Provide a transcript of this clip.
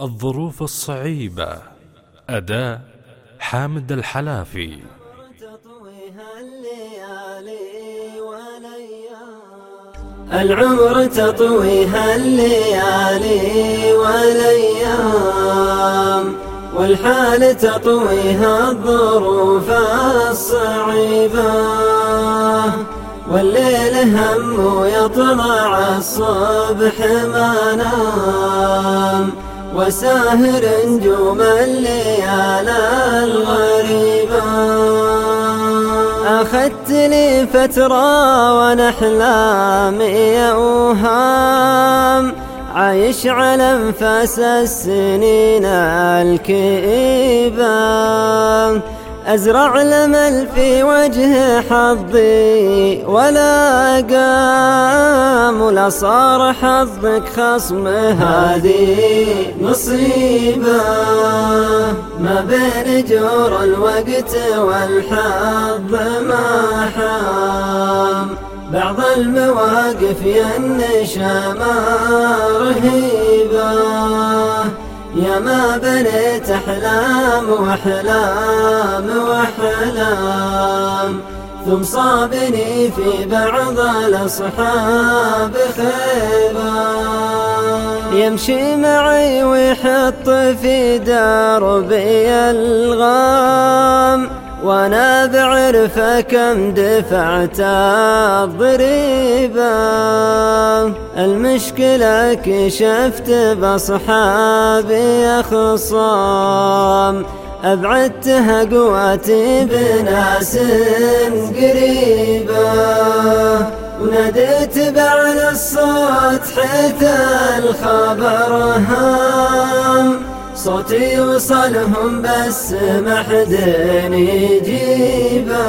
الظروف الصعيبة. أداء حامد الحلافي. العمر تطويها الليالي والأيام والحال تطويها الظروف الصعيبة. والليل هم يطلع الصبح ما نام وساهر نجوم الليال الغريبة أخذت لي فترة وأنا احلامي اوهام عايش على أنفاس السنين الكئيبة. أزرع الأمل في وجه حظي ولا قام. ولا صار حظك خصم هذه مصيبة. ما بين جور الوقت والحظ ما حام. بعض المواقف ينشا ما رهيبة. يا ما بنيت أحلام وأحلام وأحلام. ثم صابني في بعض الأصحاب خيبة يمشي معي ويحط في دربي الغام وأنا بعرفه كم دفعت الضريبة. المشكلة كشفت بأصحابي خصام أبعدتها قواتي بناس قريبة وناديت بعد الصوت حيث الخبر هام. صوتي وصلهم بس ما يجيبه.